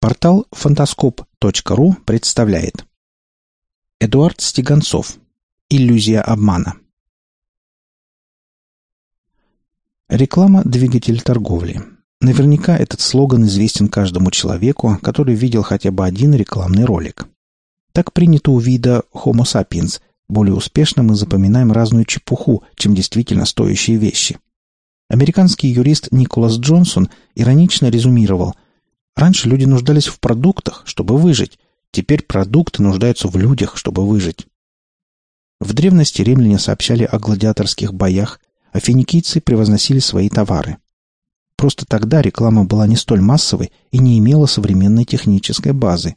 Портал фантаскоп.ру представляет Эдуард Стеганцов Иллюзия обмана Реклама – двигатель торговли. Наверняка этот слоган известен каждому человеку, который видел хотя бы один рекламный ролик. Так принято у вида Homo sapiens. Более успешно мы запоминаем разную чепуху, чем действительно стоящие вещи. Американский юрист Николас Джонсон иронично резюмировал – Раньше люди нуждались в продуктах, чтобы выжить. Теперь продукты нуждаются в людях, чтобы выжить. В древности римляне сообщали о гладиаторских боях, а финикийцы превозносили свои товары. Просто тогда реклама была не столь массовой и не имела современной технической базы.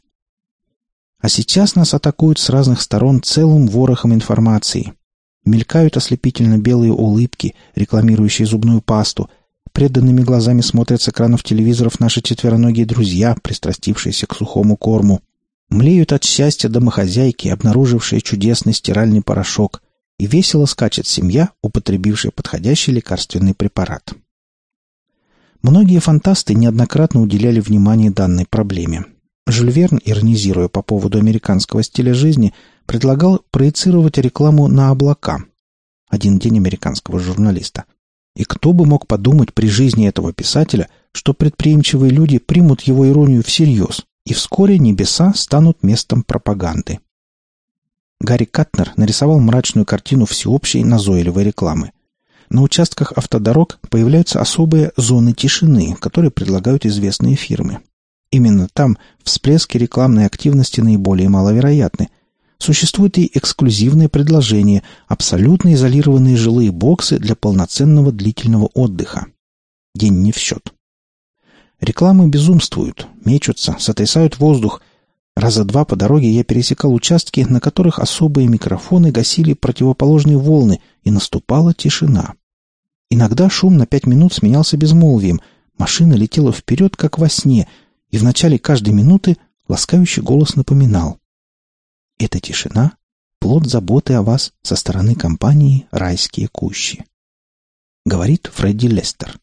А сейчас нас атакуют с разных сторон целым ворохом информации. Мелькают ослепительно белые улыбки, рекламирующие зубную пасту – Преданными глазами смотрят с экранов телевизоров наши четвероногие друзья, пристрастившиеся к сухому корму. Млеют от счастья домохозяйки, обнаружившие чудесный стиральный порошок. И весело скачет семья, употребившая подходящий лекарственный препарат. Многие фантасты неоднократно уделяли внимание данной проблеме. Жюль Верн, иронизируя по поводу американского стиля жизни, предлагал проецировать рекламу на облака. Один день американского журналиста. И кто бы мог подумать при жизни этого писателя, что предприимчивые люди примут его иронию всерьез, и вскоре небеса станут местом пропаганды. Гарри Катнер нарисовал мрачную картину всеобщей назойливой рекламы. На участках автодорог появляются особые зоны тишины, которые предлагают известные фирмы. Именно там всплески рекламной активности наиболее маловероятны – Существует и эксклюзивное предложение – абсолютно изолированные жилые боксы для полноценного длительного отдыха. День не в счет. Рекламы безумствуют, мечутся, сотрясают воздух. Раза два по дороге я пересекал участки, на которых особые микрофоны гасили противоположные волны, и наступала тишина. Иногда шум на пять минут сменялся безмолвием, машина летела вперед, как во сне, и в начале каждой минуты ласкающий голос напоминал эта тишина — плод заботы о вас со стороны компании «Райские кущи». Говорит Фредди Лестер.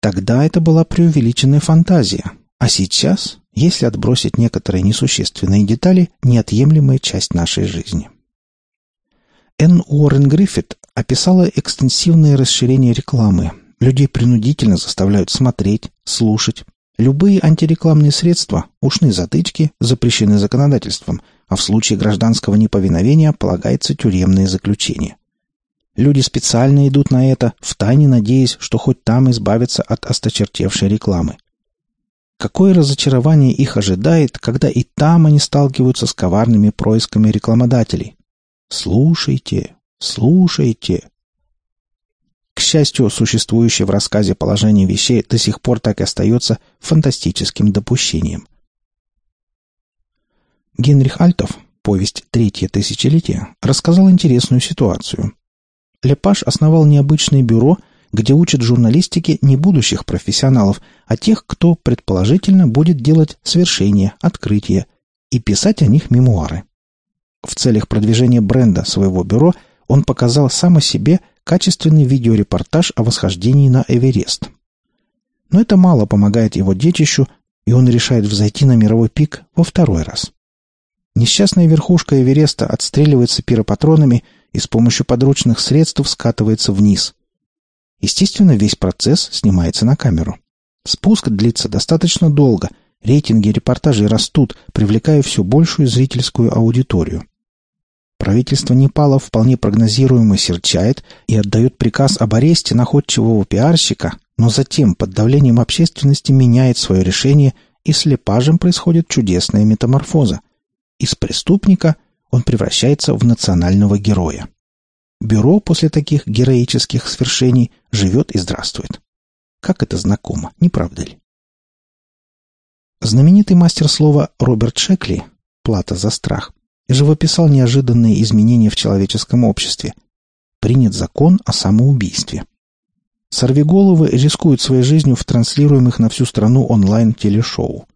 Тогда это была преувеличенная фантазия, а сейчас, если отбросить некоторые несущественные детали, неотъемлемая часть нашей жизни. Энн Уоррен Гриффит описала экстенсивное расширение рекламы. Людей принудительно заставляют смотреть, слушать, Любые антирекламные средства, ушные затычки, запрещены законодательством, а в случае гражданского неповиновения полагается тюремное заключение. Люди специально идут на это, втайне надеясь, что хоть там избавятся от осточертевшей рекламы. Какое разочарование их ожидает, когда и там они сталкиваются с коварными происками рекламодателей. Слушайте, слушайте, к счастью, существующее в рассказе положение вещей до сих пор так и остается фантастическим допущением. Генрих Альтов, повесть «Третье тысячелетие», рассказал интересную ситуацию. Лепаш основал необычное бюро, где учат журналистике не будущих профессионалов, а тех, кто, предположительно, будет делать свершения, открытия и писать о них мемуары. В целях продвижения бренда своего бюро он показал сам о себе – качественный видеорепортаж о восхождении на Эверест. Но это мало помогает его детищу, и он решает взойти на мировой пик во второй раз. Несчастная верхушка Эвереста отстреливается пиропатронами и с помощью подручных средств скатывается вниз. Естественно, весь процесс снимается на камеру. Спуск длится достаточно долго, рейтинги репортажей растут, привлекая все большую зрительскую аудиторию. Правительство Непала вполне прогнозируемо серчает и отдает приказ об аресте находчивого пиарщика, но затем под давлением общественности меняет свое решение, и с Лепажем происходит чудесная метаморфоза. Из преступника он превращается в национального героя. Бюро после таких героических свершений живет и здравствует. Как это знакомо, не правда ли? Знаменитый мастер слова Роберт Шекли «Плата за страх» живописал неожиданные изменения в человеческом обществе. Принят закон о самоубийстве. Сорвиголовы рискуют своей жизнью в транслируемых на всю страну онлайн-телешоу.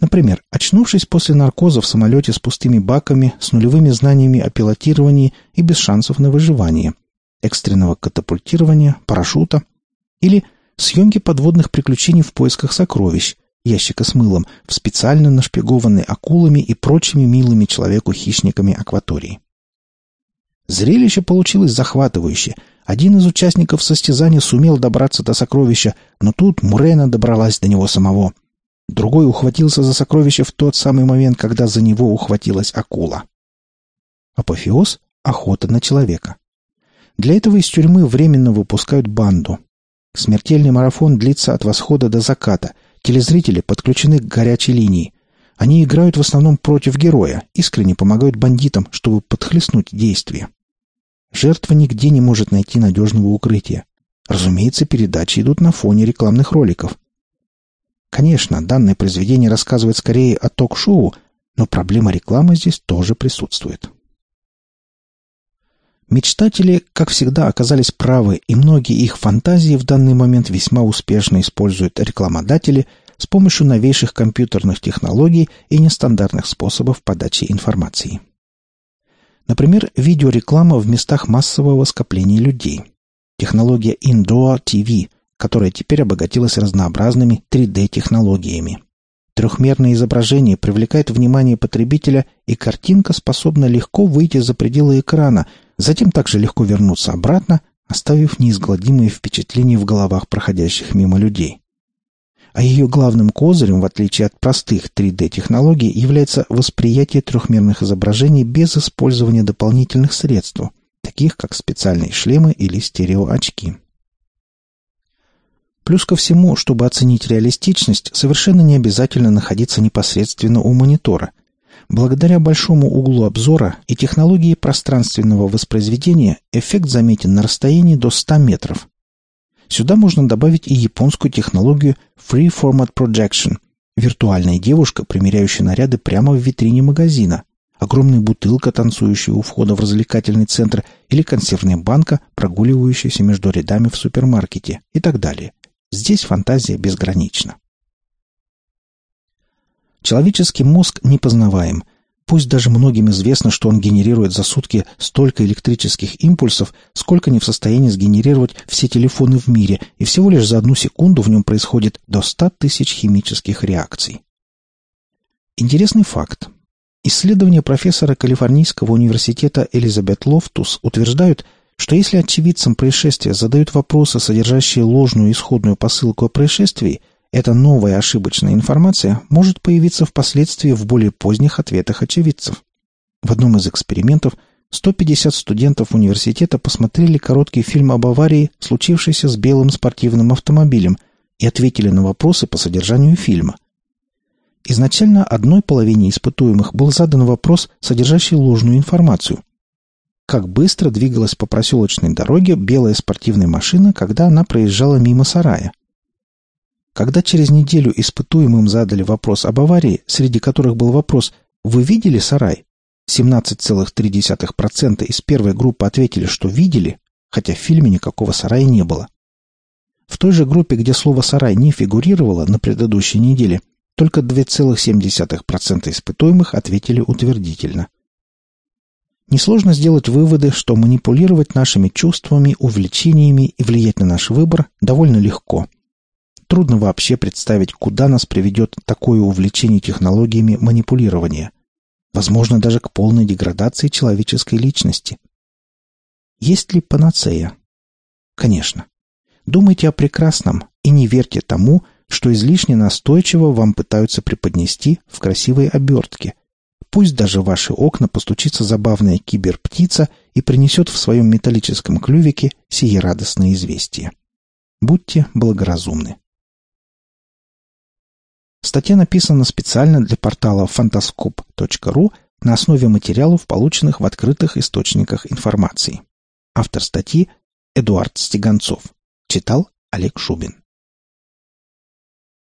Например, очнувшись после наркоза в самолете с пустыми баками, с нулевыми знаниями о пилотировании и без шансов на выживание, экстренного катапультирования, парашюта или съемки подводных приключений в поисках сокровищ, ящика с мылом, в специально нашпигованной акулами и прочими милыми человеку хищниками акватории. Зрелище получилось захватывающее. Один из участников состязания сумел добраться до сокровища, но тут Мурена добралась до него самого. Другой ухватился за сокровище в тот самый момент, когда за него ухватилась акула. Апофеоз — охота на человека. Для этого из тюрьмы временно выпускают банду. Смертельный марафон длится от восхода до заката. Телезрители подключены к горячей линии. Они играют в основном против героя, искренне помогают бандитам, чтобы подхлестнуть действие. Жертва нигде не может найти надежного укрытия. Разумеется, передачи идут на фоне рекламных роликов. Конечно, данное произведение рассказывает скорее о ток-шоу, но проблема рекламы здесь тоже присутствует. Мечтатели, как всегда, оказались правы, и многие их фантазии в данный момент весьма успешно используют рекламодатели с помощью новейших компьютерных технологий и нестандартных способов подачи информации. Например, видеореклама в местах массового скопления людей. Технология Indoor TV, которая теперь обогатилась разнообразными 3D-технологиями. Трехмерное изображение привлекает внимание потребителя, и картинка способна легко выйти за пределы экрана, затем также легко вернуться обратно, оставив неизгладимые впечатления в головах проходящих мимо людей. А ее главным козырем, в отличие от простых 3D-технологий, является восприятие трехмерных изображений без использования дополнительных средств, таких как специальные шлемы или стереоочки. Плюс ко всему, чтобы оценить реалистичность, совершенно не обязательно находиться непосредственно у монитора – Благодаря большому углу обзора и технологии пространственного воспроизведения эффект заметен на расстоянии до 100 метров. Сюда можно добавить и японскую технологию Free Format Projection – виртуальная девушка, примеряющая наряды прямо в витрине магазина, огромная бутылка, танцующая у входа в развлекательный центр, или консервная банка, прогуливающаяся между рядами в супермаркете и так далее. Здесь фантазия безгранична. Человеческий мозг непознаваем. Пусть даже многим известно, что он генерирует за сутки столько электрических импульсов, сколько не в состоянии сгенерировать все телефоны в мире, и всего лишь за одну секунду в нем происходит до 100 тысяч химических реакций. Интересный факт. Исследования профессора Калифорнийского университета Элизабет Лофтус утверждают, что если очевидцам происшествия задают вопросы, содержащие ложную исходную посылку о происшествии – эта новая ошибочная информация может появиться впоследствии в более поздних ответах очевидцев. В одном из экспериментов 150 студентов университета посмотрели короткий фильм об аварии, случившейся с белым спортивным автомобилем, и ответили на вопросы по содержанию фильма. Изначально одной половине испытуемых был задан вопрос, содержащий ложную информацию. Как быстро двигалась по проселочной дороге белая спортивная машина, когда она проезжала мимо сарая? Когда через неделю испытуемым задали вопрос об аварии, среди которых был вопрос «Вы видели сарай?», 17,3% из первой группы ответили, что видели, хотя в фильме никакого сарая не было. В той же группе, где слово «сарай» не фигурировало на предыдущей неделе, только 2,7% испытуемых ответили утвердительно. Несложно сделать выводы, что манипулировать нашими чувствами, увлечениями и влиять на наш выбор довольно легко – Трудно вообще представить, куда нас приведет такое увлечение технологиями манипулирования. Возможно, даже к полной деградации человеческой личности. Есть ли панацея? Конечно. Думайте о прекрасном и не верьте тому, что излишне настойчиво вам пытаются преподнести в красивой обертке. Пусть даже в ваши окна постучится забавная киберптица и принесет в своем металлическом клювике сие радостное известие. Будьте благоразумны. Статья написана специально для портала fantascope.ru на основе материалов, полученных в открытых источниках информации. Автор статьи Эдуард Стеганцов. Читал Олег Шубин.